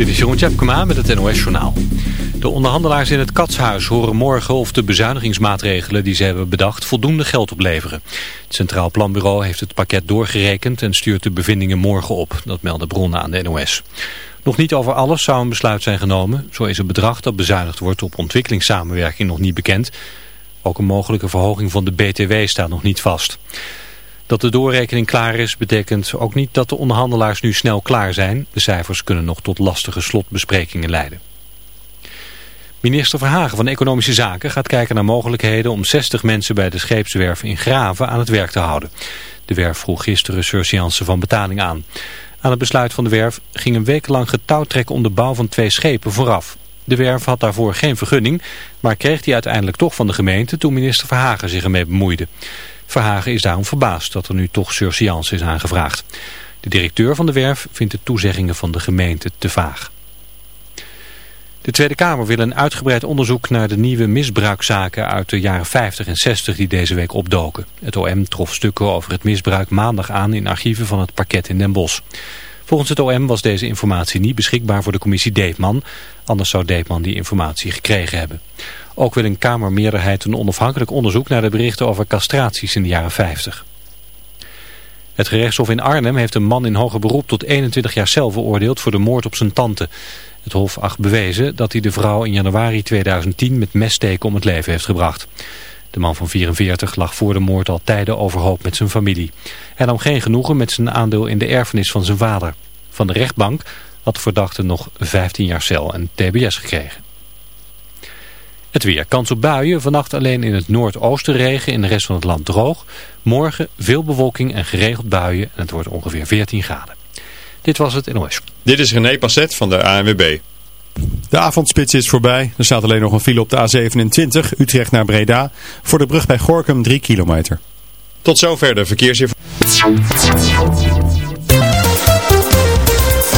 Dit is Jeroen Tjepkema met het NOS Journaal. De onderhandelaars in het Katshuis horen morgen of de bezuinigingsmaatregelen die ze hebben bedacht voldoende geld opleveren. Het Centraal Planbureau heeft het pakket doorgerekend en stuurt de bevindingen morgen op. Dat melden bronnen aan de NOS. Nog niet over alles zou een besluit zijn genomen. Zo is het bedrag dat bezuinigd wordt op ontwikkelingssamenwerking nog niet bekend. Ook een mogelijke verhoging van de BTW staat nog niet vast. Dat de doorrekening klaar is betekent ook niet dat de onderhandelaars nu snel klaar zijn. De cijfers kunnen nog tot lastige slotbesprekingen leiden. Minister Verhagen van Economische Zaken gaat kijken naar mogelijkheden om 60 mensen bij de scheepswerf in Graven aan het werk te houden. De werf vroeg gisteren surseance van betaling aan. Aan het besluit van de werf ging een wekenlang getouwtrekken om de bouw van twee schepen vooraf. De werf had daarvoor geen vergunning, maar kreeg die uiteindelijk toch van de gemeente toen minister Verhagen zich ermee bemoeide. Verhagen is daarom verbaasd dat er nu toch surseance is aangevraagd. De directeur van de werf vindt de toezeggingen van de gemeente te vaag. De Tweede Kamer wil een uitgebreid onderzoek naar de nieuwe misbruikzaken uit de jaren 50 en 60 die deze week opdoken. Het OM trof stukken over het misbruik maandag aan in archieven van het parket in Den Bosch. Volgens het OM was deze informatie niet beschikbaar voor de commissie Deepman, anders zou Deepman die informatie gekregen hebben. Ook wil een Kamermeerderheid een onafhankelijk onderzoek naar de berichten over castraties in de jaren 50. Het gerechtshof in Arnhem heeft een man in hoger beroep tot 21 jaar cel veroordeeld voor de moord op zijn tante. Het hof acht bewezen dat hij de vrouw in januari 2010 met messteken om het leven heeft gebracht. De man van 44 lag voor de moord al tijden overhoop met zijn familie. Hij nam geen genoegen met zijn aandeel in de erfenis van zijn vader. Van de rechtbank had de verdachte nog 15 jaar cel en tbs gekregen. Het weer. Kans op buien. Vannacht alleen in het noordoosten regen. In de rest van het land droog. Morgen veel bewolking en geregeld buien. En het wordt ongeveer 14 graden. Dit was het NOS. Dit is René Passet van de ANWB. De avondspits is voorbij. Er staat alleen nog een file op de A27 Utrecht naar Breda. Voor de brug bij Gorkum 3 kilometer. Tot zover de verkeersinformatie.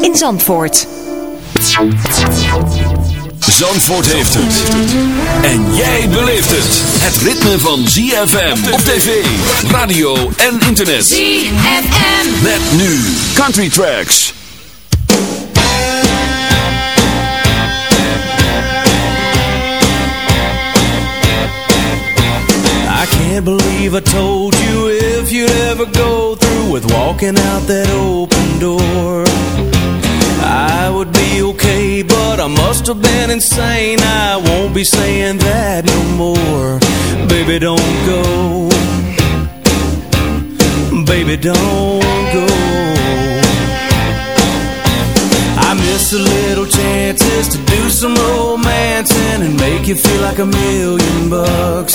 in Zandvoort. Zandvoort heeft het. En jij beleeft het. Het ritme van ZFM op tv, radio en internet. ZFM. Met nu Country Tracks. I can't believe I told you if you'd ever go through with walking out that open door. I would be okay, but I must have been insane. I won't be saying that no more. Baby, don't go. Baby, don't go. I a little chances to do some romancing and make you feel like a million bucks.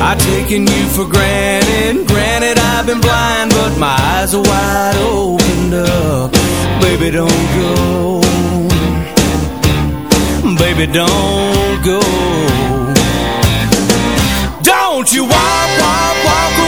I've taken you for granted, granted I've been blind, but my eyes are wide opened up. Baby, don't go. Baby, don't go. Don't you walk, walk, walk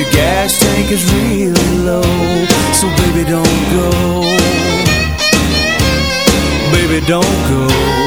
your gas tank is really low. So baby, don't go. Baby, don't go.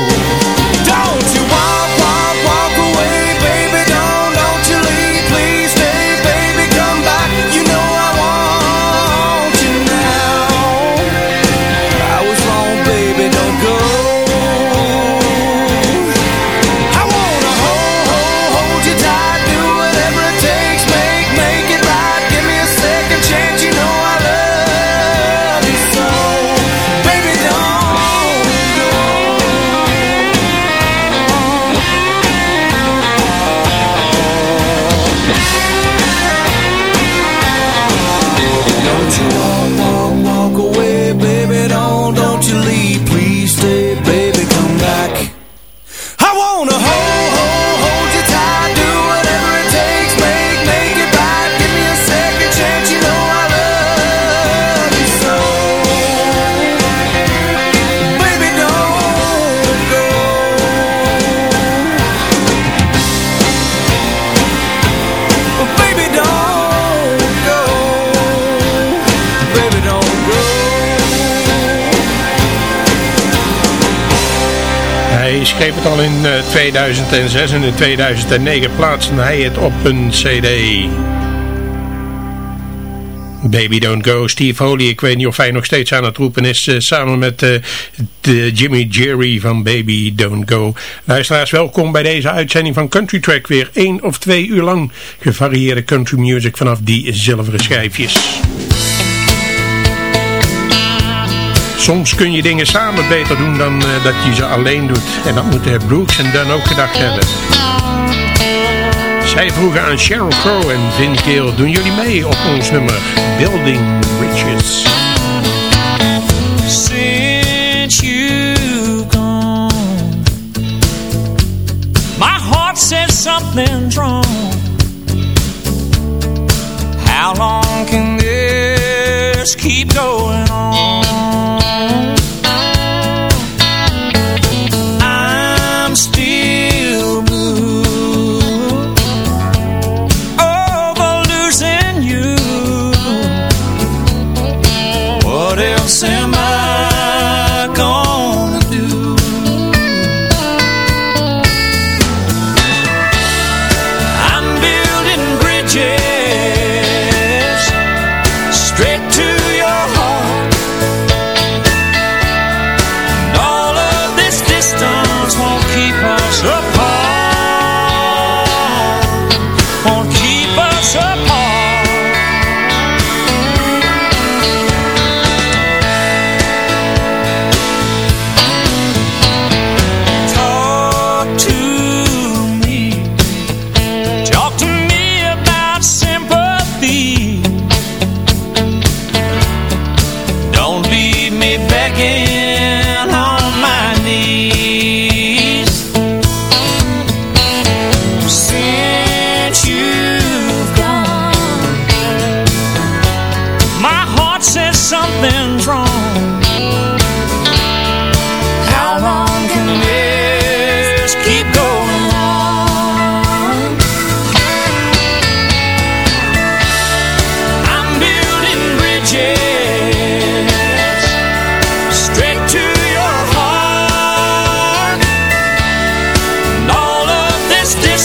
Schreef het al in eh, 2006 en in 2009 plaatste hij het op een cd. Baby Don't Go, Steve Holy. Ik weet niet of hij nog steeds aan het roepen is. eh, samen met eh, de Jimmy Jerry van Baby Don't Go. Luisteraars, welkom bij deze uitzending van Country Track. Weer één of twee uur lang gevarieerde country music vanaf die zilveren schijfjes. Soms kun je dingen samen beter doen dan eh, dat je ze alleen doet. En dat moeten Brooks en Dunn ook gedacht hebben. Zij vroegen aan Sheryl Crow en Vin Keel, doen jullie mee op ons nummer Building Bridges? Since you've gone, my heart says something's wrong.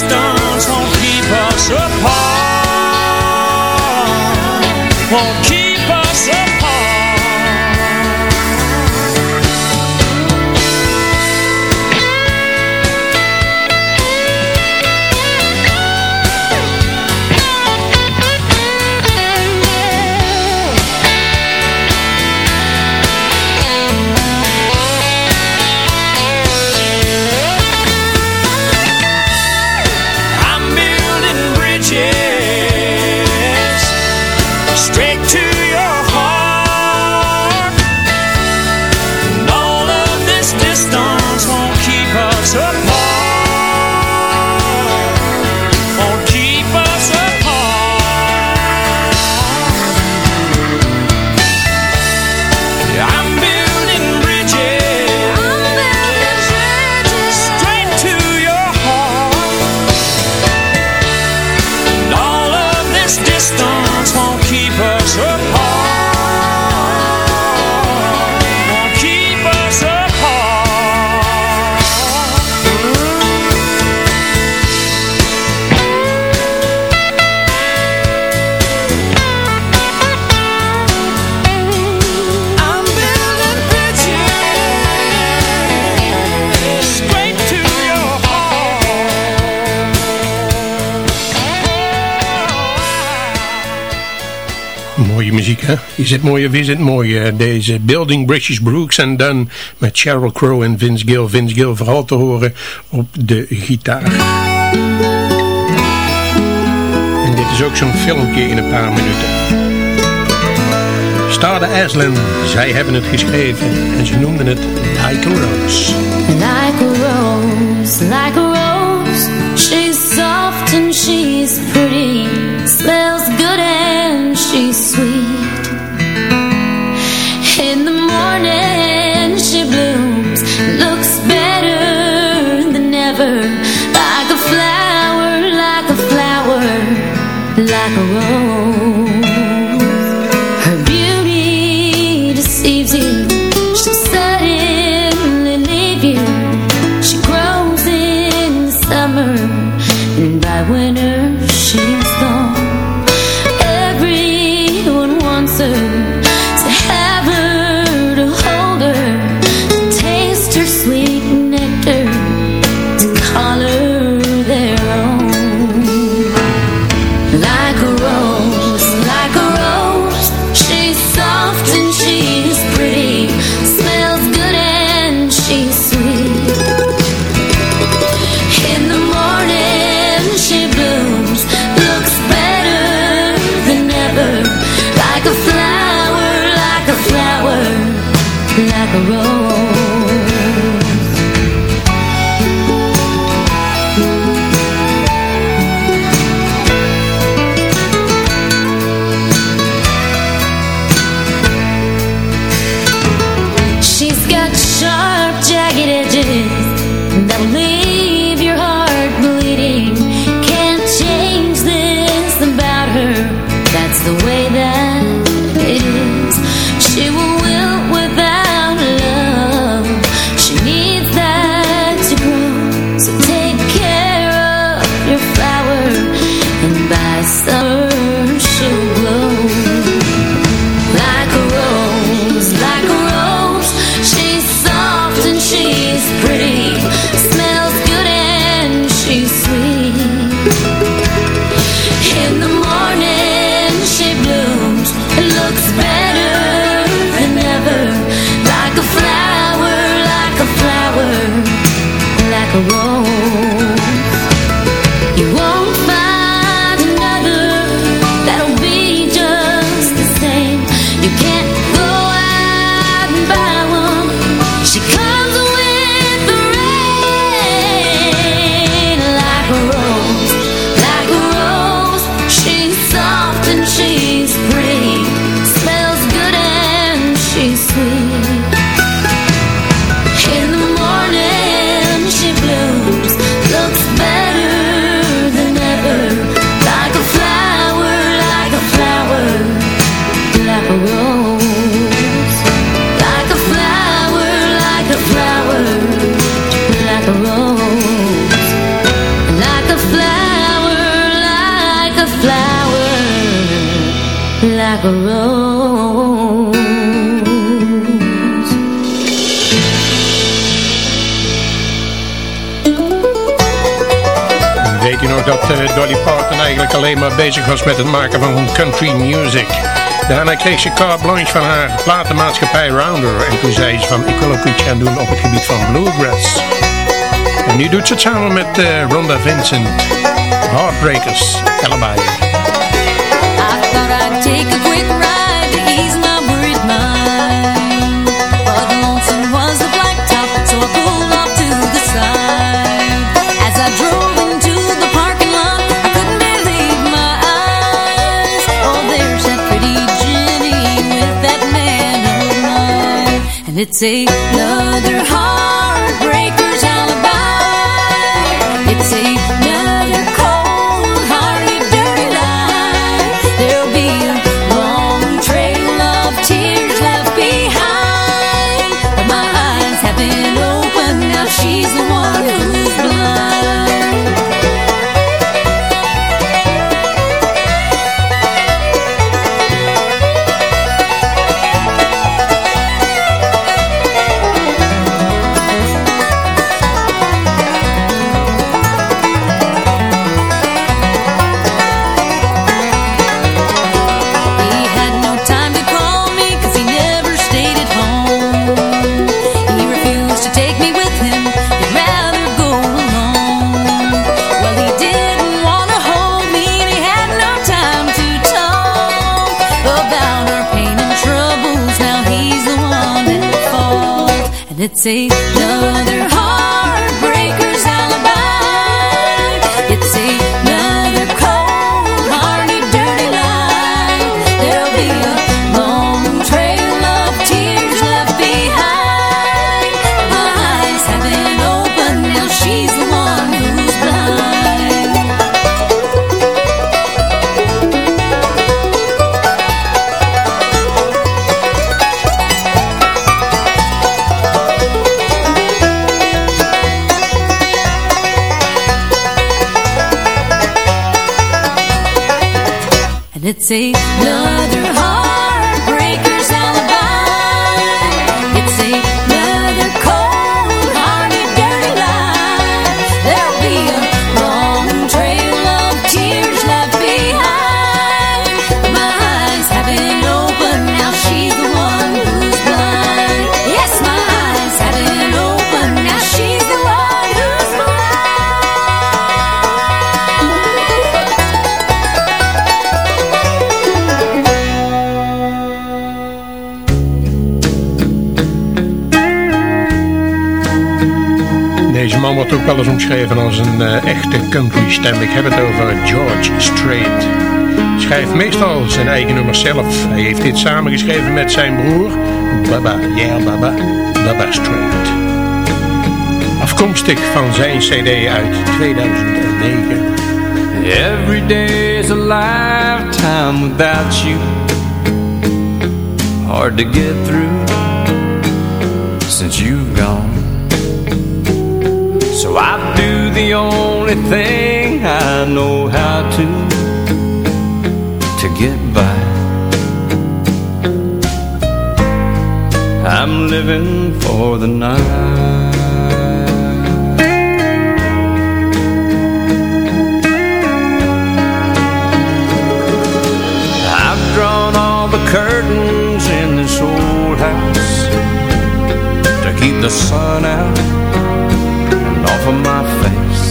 Distance won't keep us apart. Won't keep muziek, hè? Is het mooie, is het mooie. Deze Building British Brooks and dan met Sheryl Crow en Vince Gill. Vince Gill vooral te horen op de gitaar. En dit is ook zo'n filmpje in een paar minuten. Starde Aslan, zij hebben het geschreven en ze noemden het Like a Rose. Like Rose, bezig was met het maken van country music. Daarna kreeg ze carte blanche van haar platenmaatschappij Rounder. En toen zei ze van ik wil ook iets gaan doen op het gebied van bluegrass. En nu doet ze het samen met uh, Rhonda Vincent. Heartbreakers, Alibi. I a quick. it's another heart. And it's another heartbreaker's Let's say another wel eens omschreven als een eh, echte country stem. Ik heb het over George Strait. Schrijft meestal zijn eigen nummers zelf. Hij heeft dit samengeschreven met zijn broer Baba, yeah Baba, Baba Strait. Afkomstig van zijn cd uit 2009. Every day's a lifetime without you. Hard to get through since you've gone. The only thing I know how to to get by. I'm living for the night. I've drawn all the curtains in this old house to keep the sun out off of my face.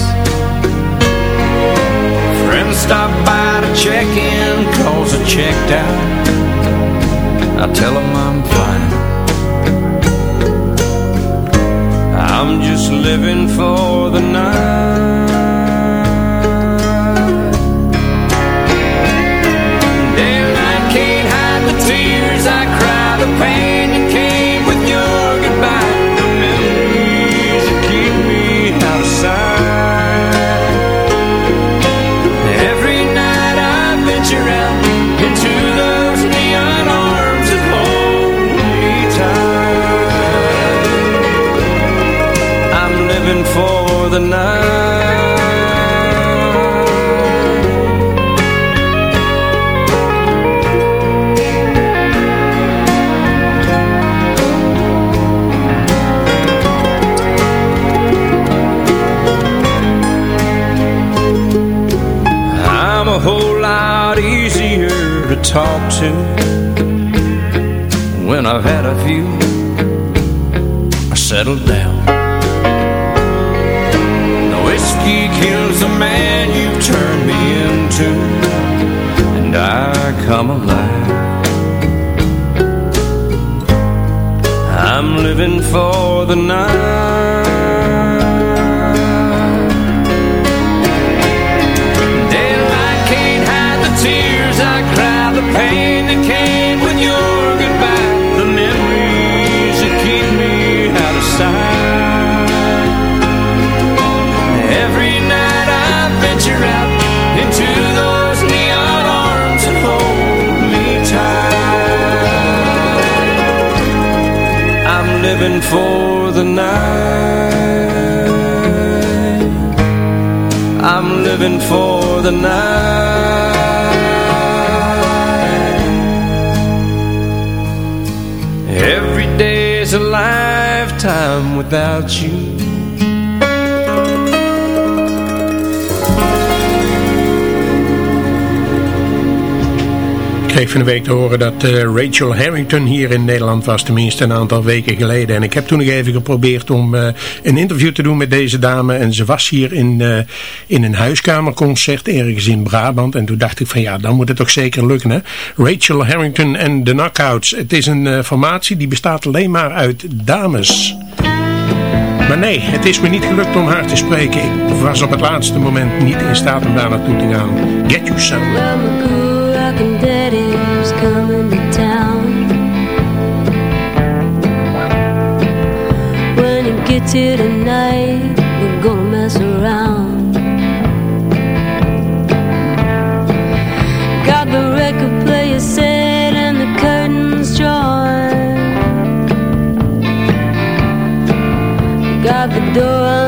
Friends stop by to check in cause I checked out. I tell them I'm fine. I'm just living for the night. The night. I'm a whole lot easier to talk to when I've had a few. I settle down. Kills the man you turned me into, and I come alive. I'm living for the night. Living for the night. I'm living for the night. Every day's a lifetime without you. Kreeg van de week te horen dat eh, Rachel Harrington hier in Nederland was, tenminste een aantal weken geleden. En ik heb toen nog even geprobeerd om uh, een interview te doen met deze dame. En ze was hier in, uh, in een huiskamerconcert ergens in Brabant. En toen dacht ik van ja, dan moet het toch zeker lukken hè. Rachel Harrington en de Knockouts. Het is een formatie die bestaat alleen maar uit dames. Maar nee, het is me niet gelukt om haar te spreken. Ik was op het laatste moment niet in staat om daar naartoe te gaan. Get you some. He tonight, we're gonna mess around. Got the record player set and the curtains drawn. Got the door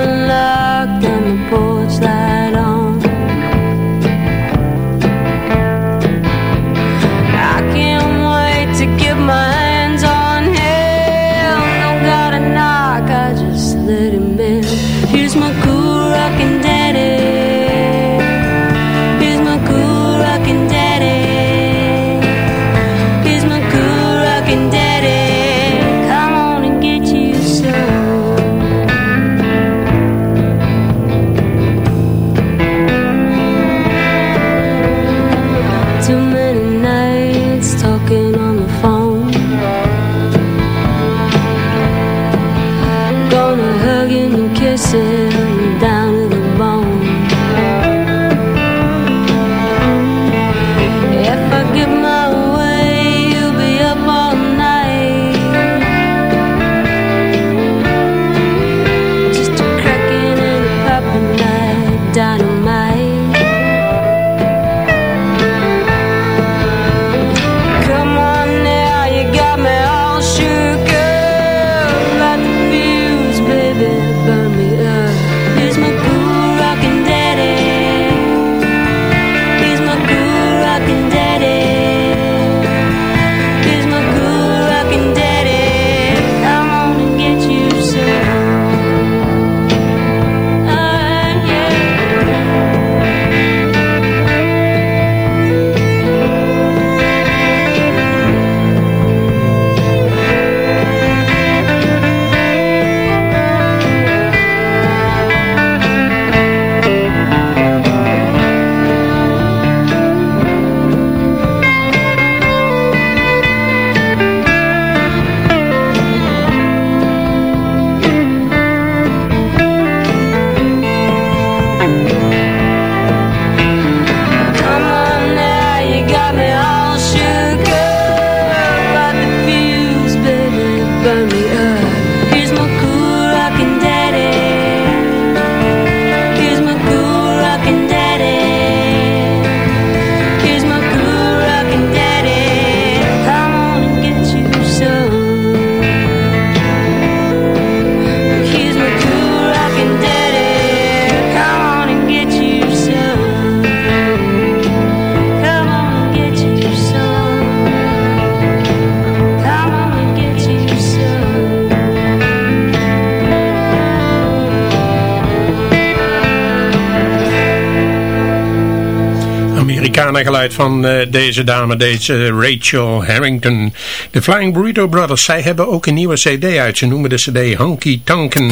Amerikanen geluid van eh, deze dame, deze Rachel Harrington. De Flying Burrito Brothers, zij hebben ook een nieuwe cd uit. Ze noemen de cd Honky Tonken.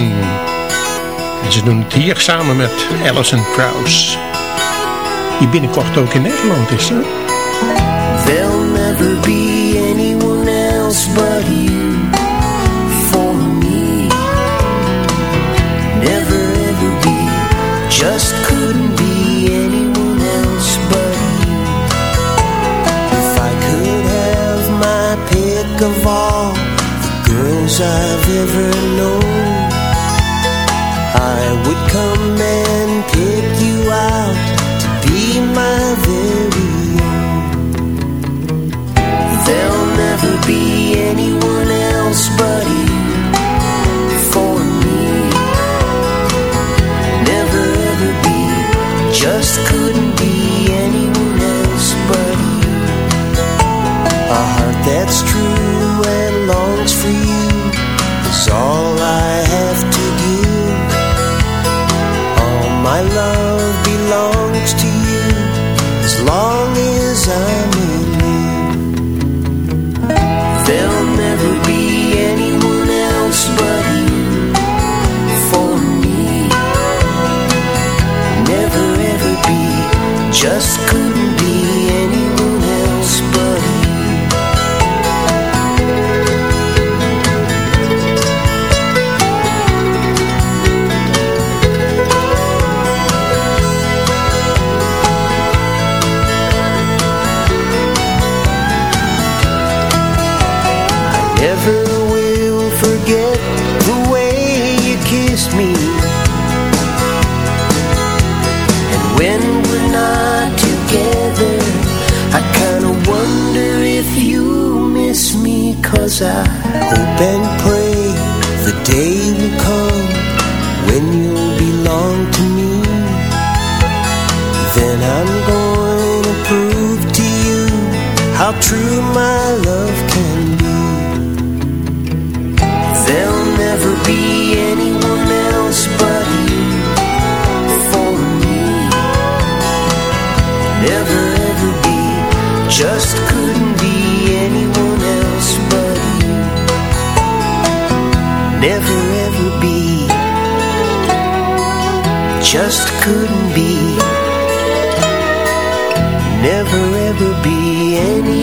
En ze doen het hier samen met Alison Krauss. Die binnenkort ook in Nederland is, hè? Be anyone else I've ever known, I would come and pick you out to be my very own. There'll never be anyone else but you for me. Never ever be, just couldn't be anyone else but you. A heart that's true and longs for you just couldn't be anyone else but you. I never Cause I hope and pray the day will come when you'll belong to me. Then I'm going to prove to you how true my love can be. There'll never be anyone else but you for me. Never ever be, just couldn't be. Never ever be anyone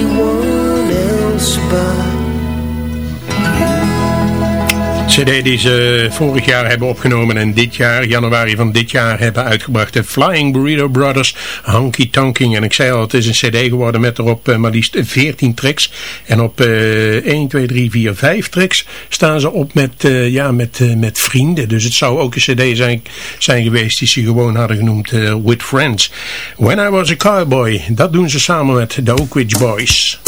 CD die ze vorig jaar hebben opgenomen en dit jaar, januari van dit jaar, hebben uitgebracht. De Flying Burrito Brothers, Honky Tonking. En ik zei al, het is een CD geworden met erop eh, maar liefst 14 tracks. En op eh 1, 2, 3, 4, 5 tracks staan ze op met, eh, ja, met, eh, met vrienden. Dus het zou ook een CD zijn, zijn geweest die ze gewoon hadden genoemd With Friends. When I Was a Cowboy, dat doen ze samen met de Oak Boys.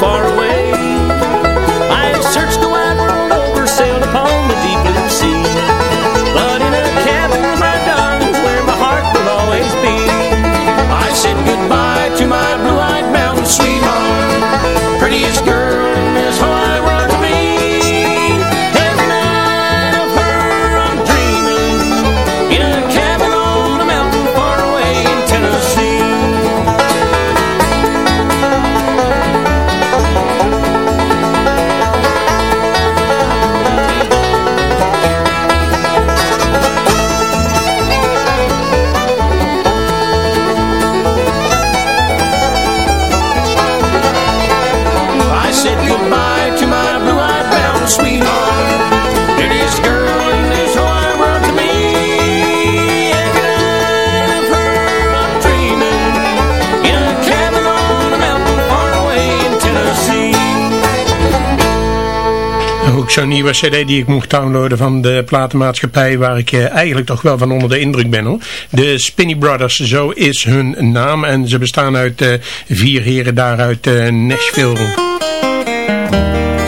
far away. zo'n nieuwe cd die ik mocht downloaden van de platenmaatschappij waar ik eh, eigenlijk toch wel van onder de indruk ben hoor. De Spinny Brothers, zo is hun naam en ze bestaan uit eh, vier heren daar uit eh, Nashville.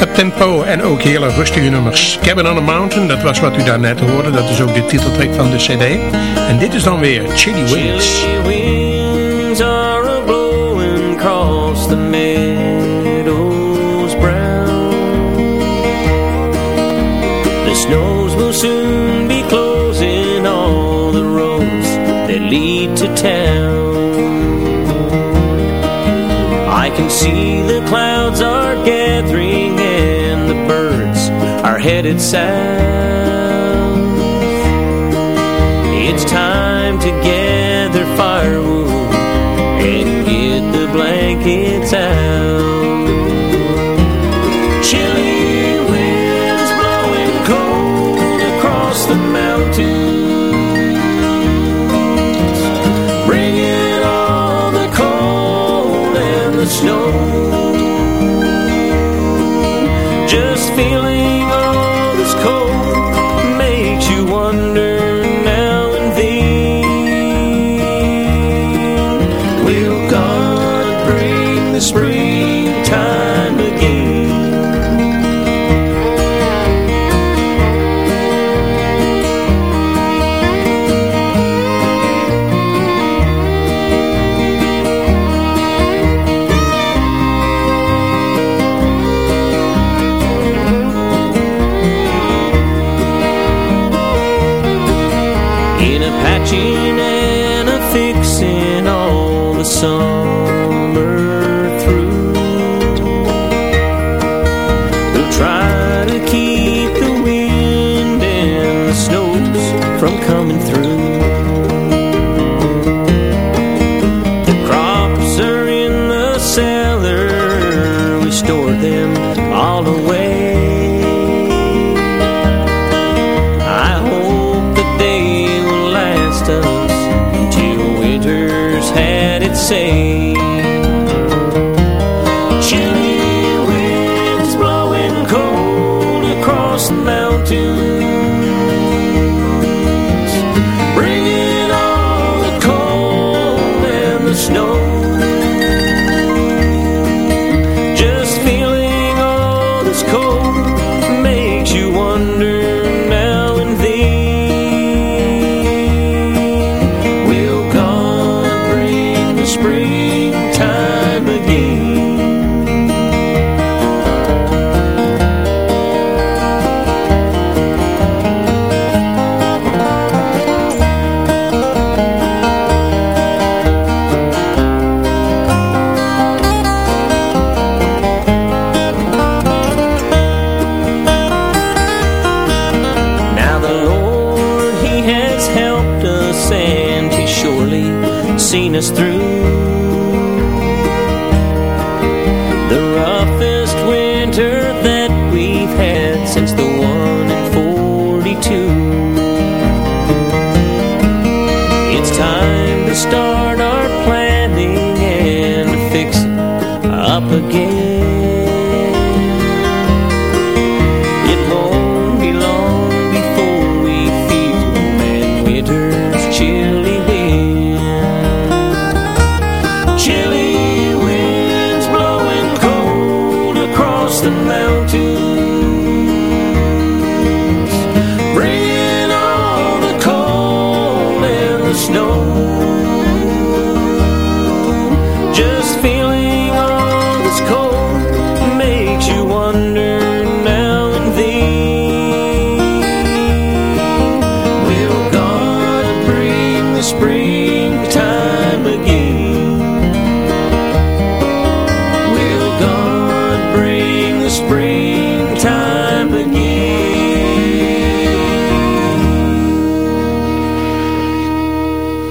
Up tempo en ook hele rustige nummers. Cabin on a Mountain, dat was wat u daarnet hoorde, dat is ook de titeltrack van de cd. En dit is dan weer Chili Wings. Wings are a the can see the clouds are gathering and the birds are headed south. It's time to gather firewood and get the blankets out. you want.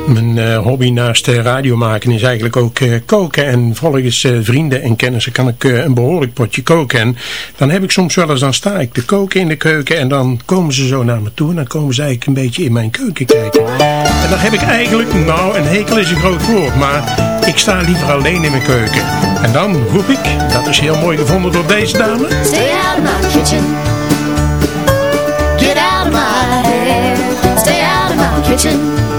Mijn eh, hobby naast eh, radio maken is eigenlijk ook eh, koken. En volgens vrienden en kennissen kan ik een behoorlijk potje koken. En dan heb ik soms wel eens, dan sta ik te koken in de keuken. En dan komen ze zo naar me toe. En dan komen ze eigenlijk een beetje in mijn keuken kijken. En dan heb ik eigenlijk, nou een hekel is een groot woord. Maar ik sta liever alleen in mijn keuken. En dan roep ik, dat is heel mooi gevonden door deze dame. Stay out of my kitchen. Get out of my hair. Stay out of my kitchen.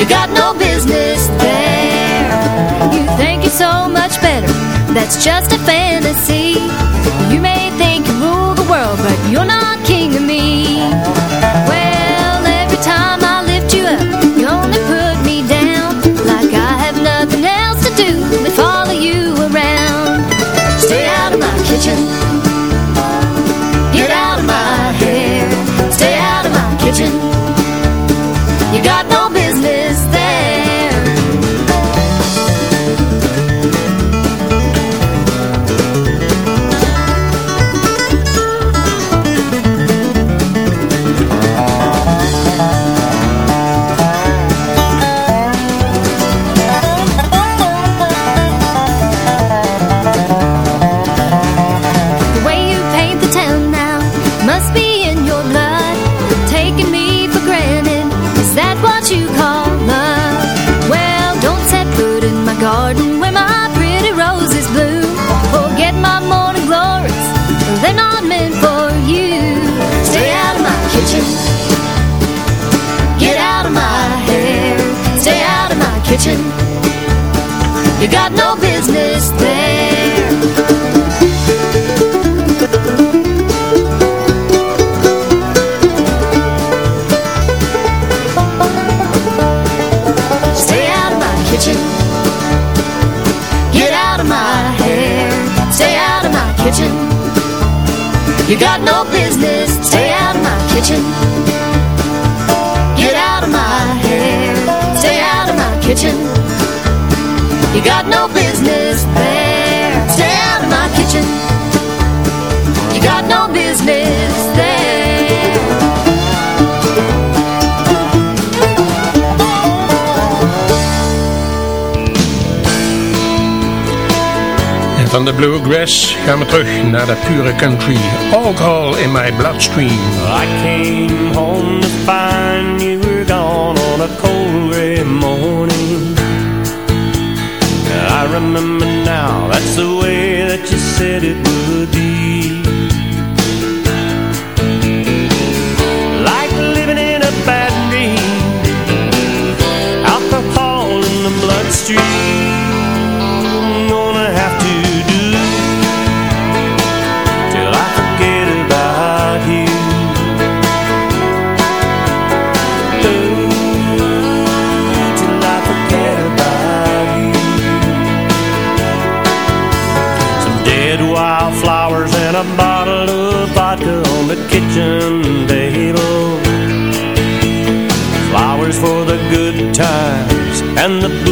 You got no business there. You think you're so much better. That's just a fantasy. You may think you rule the world, but you're not king of me. Van de bluegrass gaan we terug naar de pure country. Alcohol in my bloodstream. I came home to find you were gone on a cold gray morning. I remember now, that's the way that you said it would be. Like living in a bad dream, alcohol in the bloodstream. And the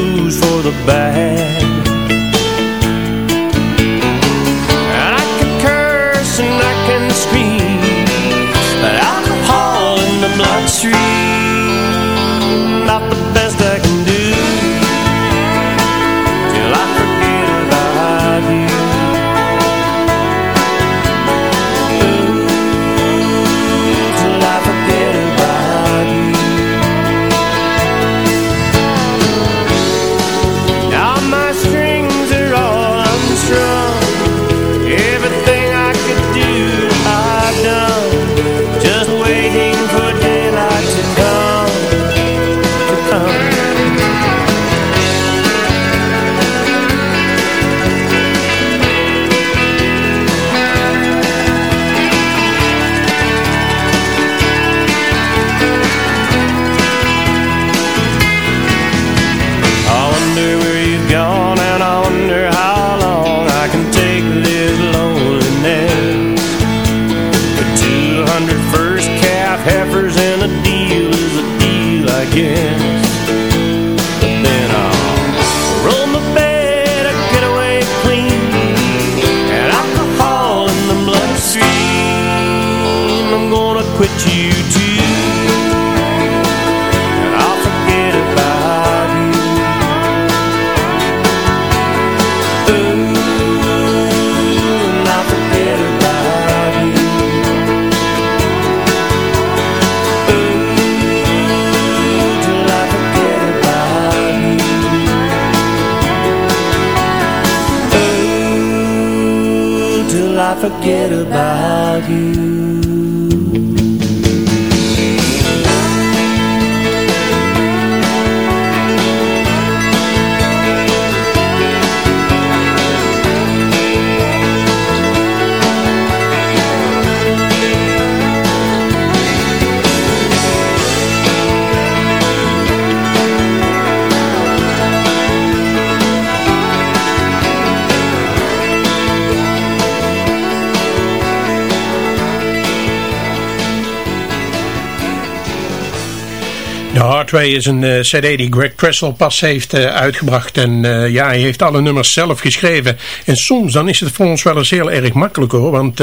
De Hardway is een eh, cd die Greg Tressel pas heeft eh, uitgebracht. En eh, ja, hij heeft alle nummers zelf geschreven. En soms dan is het voor ons wel eens heel erg makkelijk hoor. Want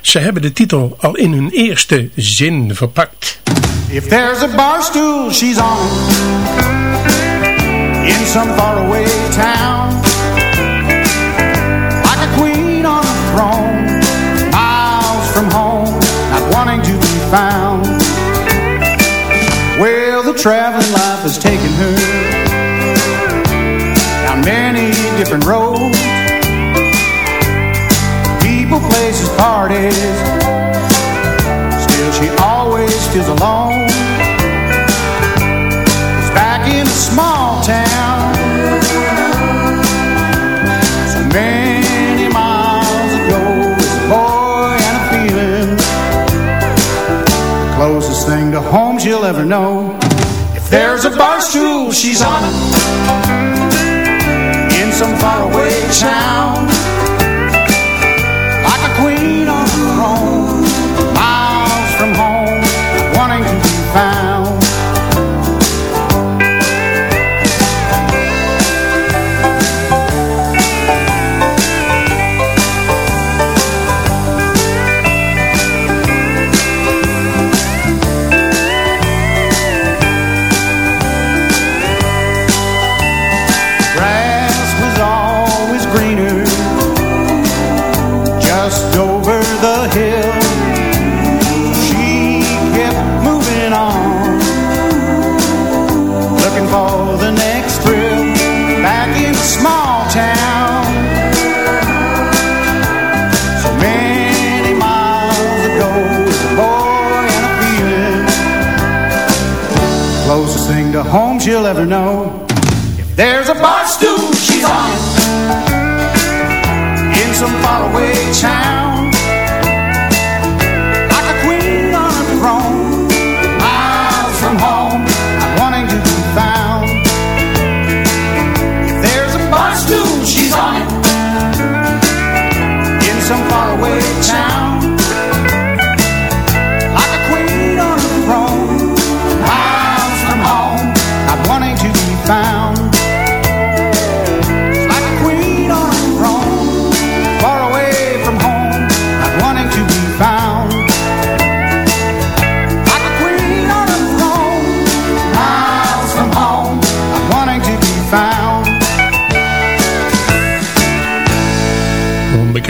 ze hebben de titel al in hun eerste zin verpakt. If there's a bar stool, she's on. In some faraway town. Traveling life has taken her down many different roads. People, places, parties. Still, she always feels alone. 'Cause back in a small town, so many miles ago, there's a boy and a feeling The closest thing to home she'll ever know. There's a bar stool, she's on. In some faraway town. Closest thing to home she'll ever know.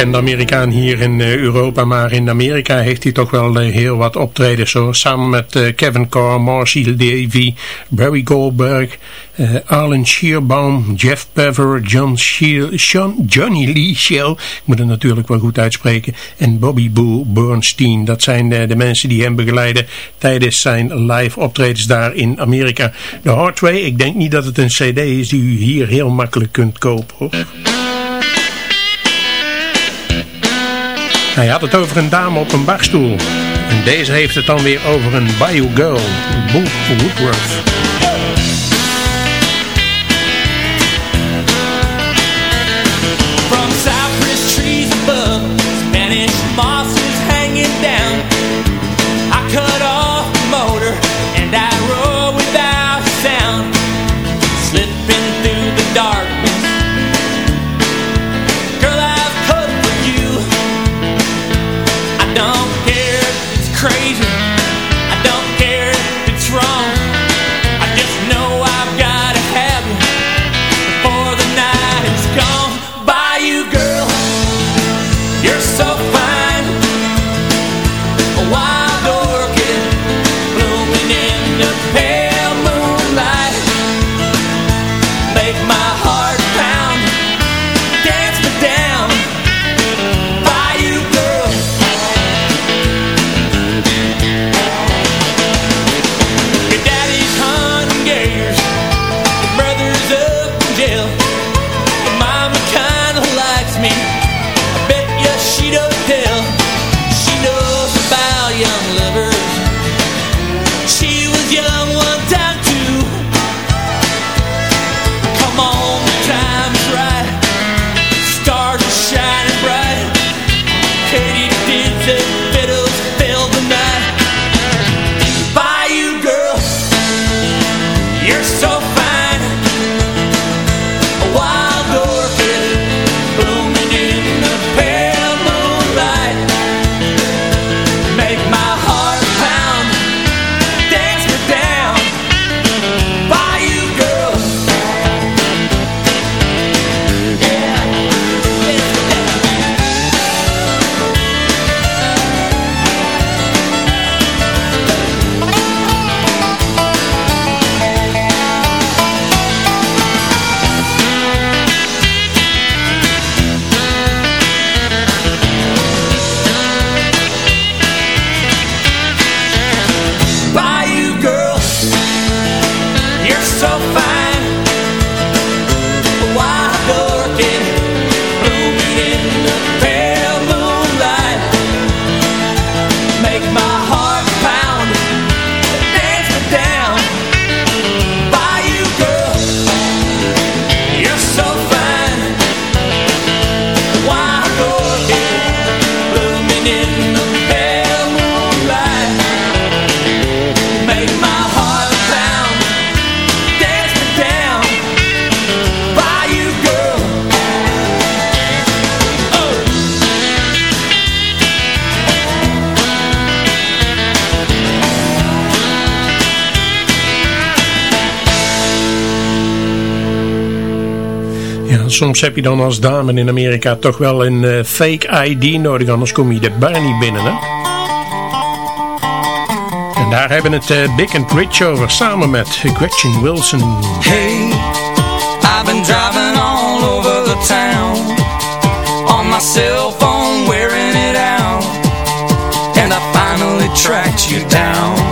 Onbekende Amerikaan hier in eh, Europa, maar in Amerika heeft hij toch wel eh, heel wat optredens hoor. Samen met eh, Kevin Carr, Marcy Davy, Barry Goldberg, eh, Arlen Shearbaum, Jeff Bever, John Sean, Johnny Lee Shell, ik moet het natuurlijk wel goed uitspreken, en Bobby Boo Bernstein. Dat zijn de, de mensen die hem begeleiden tijdens zijn live optredens daar in Amerika. De Hardway, ik denk niet dat het een cd is die u hier heel makkelijk kunt kopen hoor. Hij had het over een dame op een barstoel. En deze heeft het dan weer over een Bayou Girl, Boo Woodworth. soms heb je dan als dame in Amerika toch wel een uh, fake ID nodig, anders kom je er bijna niet binnen. Hè? En daar hebben het uh, Big and Rich over, samen met Gretchen Wilson. Hey, I've been driving all over the town On my cell phone wearing it out And I finally tracked you down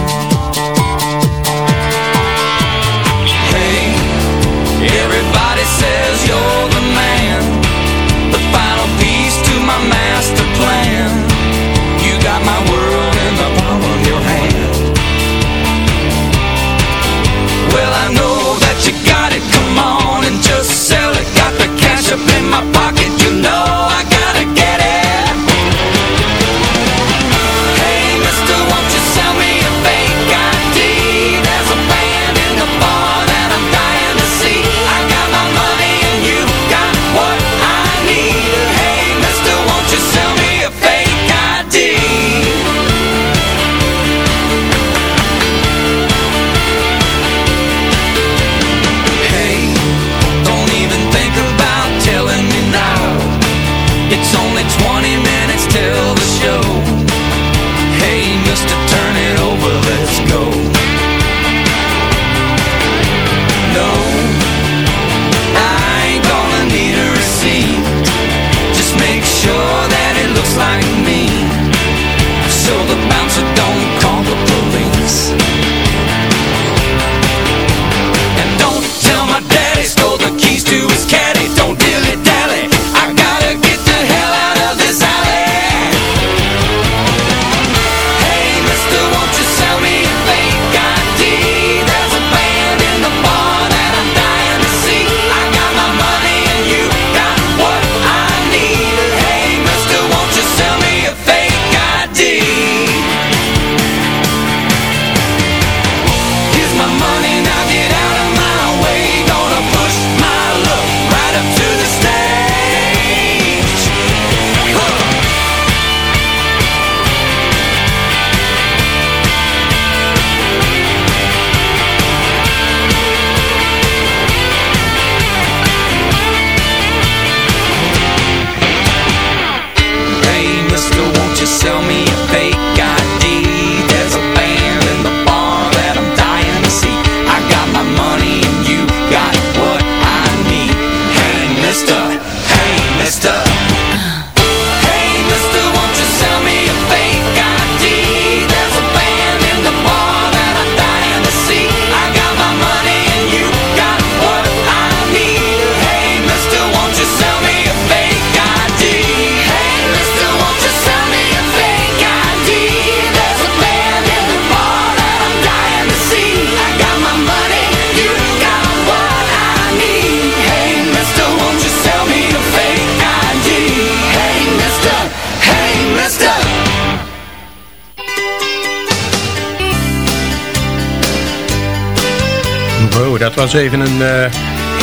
was even een eh,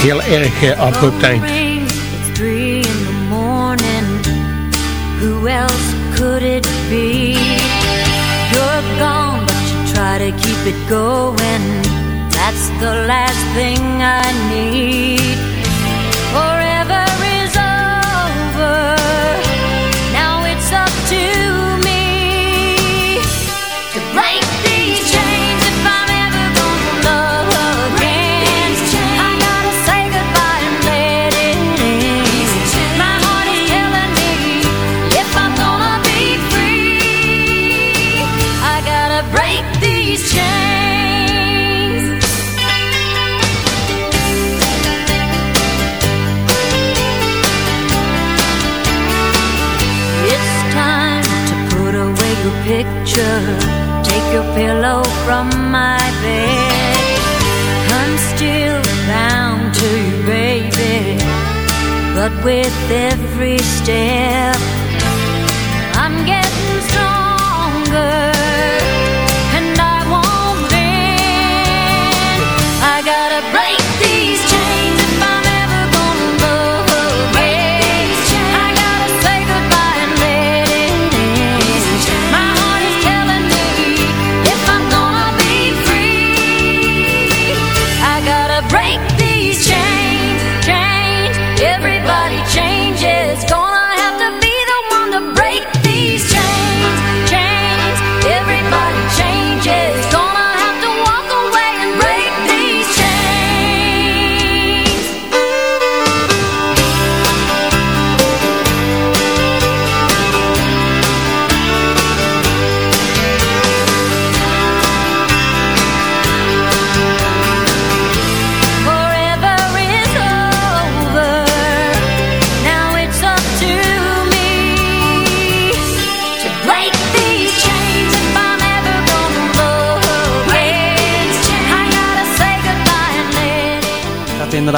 heel erg uh, abrupt eind. Picture. Take your pillow from my bed. I'm still bound to you, baby. But with every step,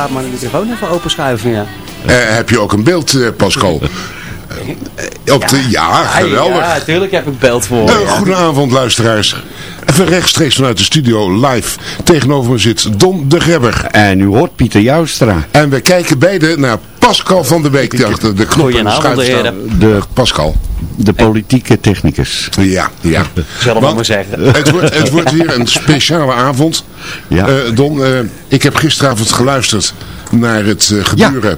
inderdaad maar de microfoon even openschuiven, ja. Eh, heb je ook een beeld, eh, Pascal? Eh, op de, ja, geweldig. Ja, natuurlijk heb ik beeld voor. Ja. Goedenavond luisteraars. Even rechtstreeks vanuit de studio live. Tegenover me zit Don de Grebber. En u hoort Pieter Joustra. En we kijken beide naar Pascal van der Beek. De knop en de staan. De, Pascal. de politieke technicus. Ja, ja. Zal ik maar zeggen. Het wordt, het wordt weer een speciale avond. Ja. Eh, Don, eh, ik heb gisteravond geluisterd naar het eh, gebeuren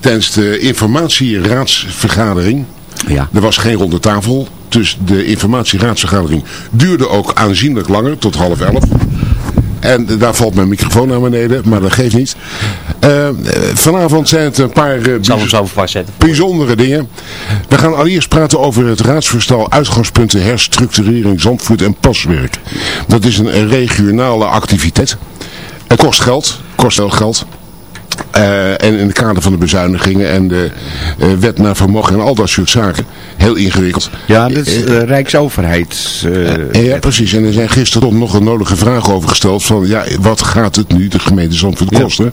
tijdens de informatieraadsvergadering. Ja. Er was geen ronde tafel, dus de informatieraadsvergadering duurde ook aanzienlijk langer, tot half elf. En daar valt mijn microfoon naar beneden, maar dat geeft niet. Eh, vanavond zijn het een paar eh, bijz- bijzondere dingen. We gaan allereerst praten over het raadsvoorstel uitgangspunten herstructurering Zandvoort en paswerk. Dat is een regionale activiteit. Het kost geld, kost veel geld. Eh, en in het kader van de bezuinigingen en de eh, wet naar vermogen en al dat soort zaken. Heel ingewikkeld. Ja, dat is de Rijksoverheid. eh, Ja, precies. En er zijn gisteren nog een nodige vraag over gesteld van, ja, wat gaat het nu de gemeente Zandvoort kosten?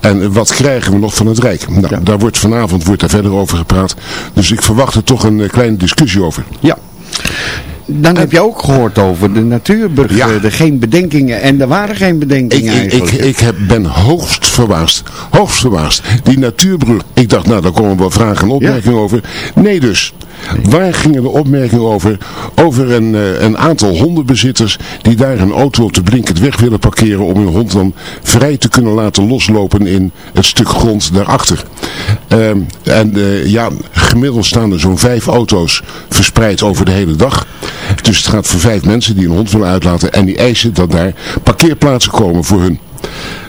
En wat krijgen we nog van het Rijk? Nou, daar wordt vanavond wordt daar verder over gepraat. Dus ik verwacht er toch een kleine discussie over. Ja. Dan heb je ook gehoord over de natuurbrug. Ja. eh, Er geen bedenkingen. En er waren geen Ik, bedenkingen ik, ik, eigenlijk. ik heb, ben hoogst verbaasd. Hoogst verbaasd. Die natuurbrug. Ik dacht, nou, daar komen wel vragen en opmerkingen over. Nee dus. Waar gingen de opmerkingen over? Over een, eh, een aantal hondenbezitters die daar een auto op de blinkend weg willen parkeren om hun hond dan vrij te kunnen laten loslopen in het stuk grond daarachter. Ehm, en eh, ja, gemiddeld staan er zo'n vijf auto's verspreid over de hele dag. Dus het gaat voor vijf mensen die een hond willen uitlaten en die eisen dat daar parkeerplaatsen komen voor hun.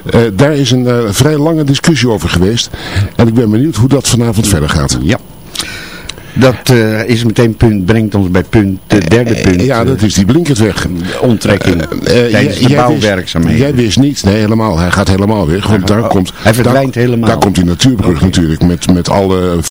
Eh, daar is een vrij lange discussie over geweest. En ik ben benieuwd hoe dat vanavond verder gaat. Ja. Dat eh, is meteen punt, brengt ons bij punt, het derde Eh, punt. ja, dat is die blinkendweg. De onttrekking Eh, tijdens de bouwwerkzaamheden. Wist, jij wist niet, nee helemaal, hij gaat helemaal weg. Want daar komt, hij verdwijnt daar, helemaal. Daar komt die natuurbrug natuurlijk met, met alle